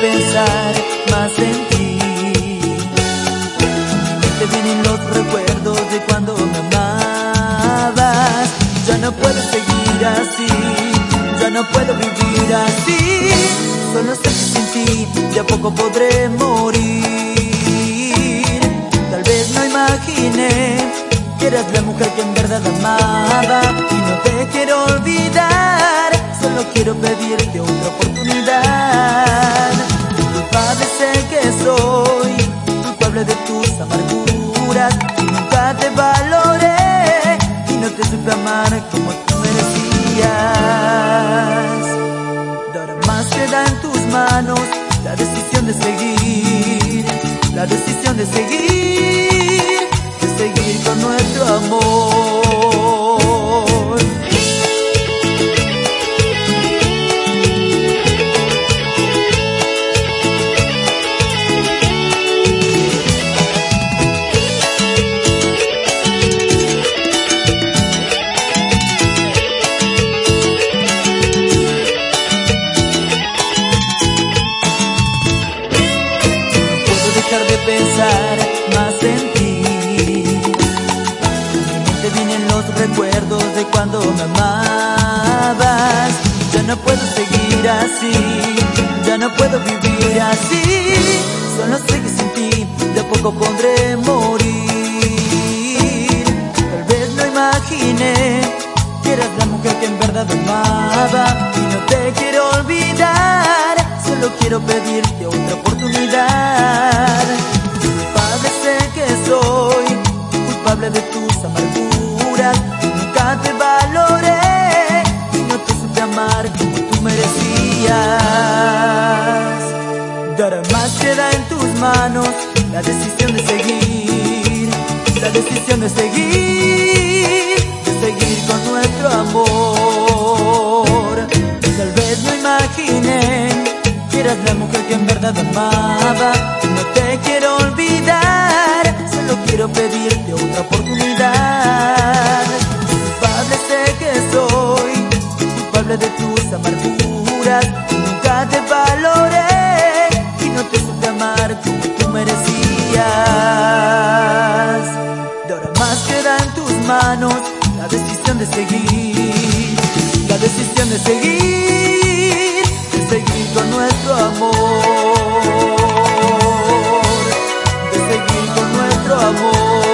pensar más en ti. Te vienen los recuerdos de cuando me amabas. Ya no puedo seguir así, ya no puedo vivir así. Solo sé que sin ti de a poco podré morir. Tal vez no imaginé que eras la mujer que en verdad amaba. Y no te quiero olvidar, solo quiero pedirte otra oportunidad. Como tú merecías. Ahora más queda en tus manos la decisión de seguir, la decisión de seguir, pensar más en ti. A mi mente vienen los recuerdos de cuando me amabas. Ya no puedo seguir así, ya no puedo vivir así. Solo sé que sin ti de poco podré morir. Tal vez no imaginé que eras la mujer que en verdad amaba y no te quiero olvidar. Solo quiero pedirte otra Nunca te valoré y no te supe amar como tú merecías. Dará más queda en tus manos la decisión de seguir, la decisión de seguir, de seguir con nuestro amor. Tal vez no imaginé que eras la mujer que en verdad amaba. No te quiero olvidar, solo quiero pedirte otra oportunidad. queda en tus manos la decisión de seguir, la decisión de seguir, de seguir con nuestro amor, de seguir con nuestro amor.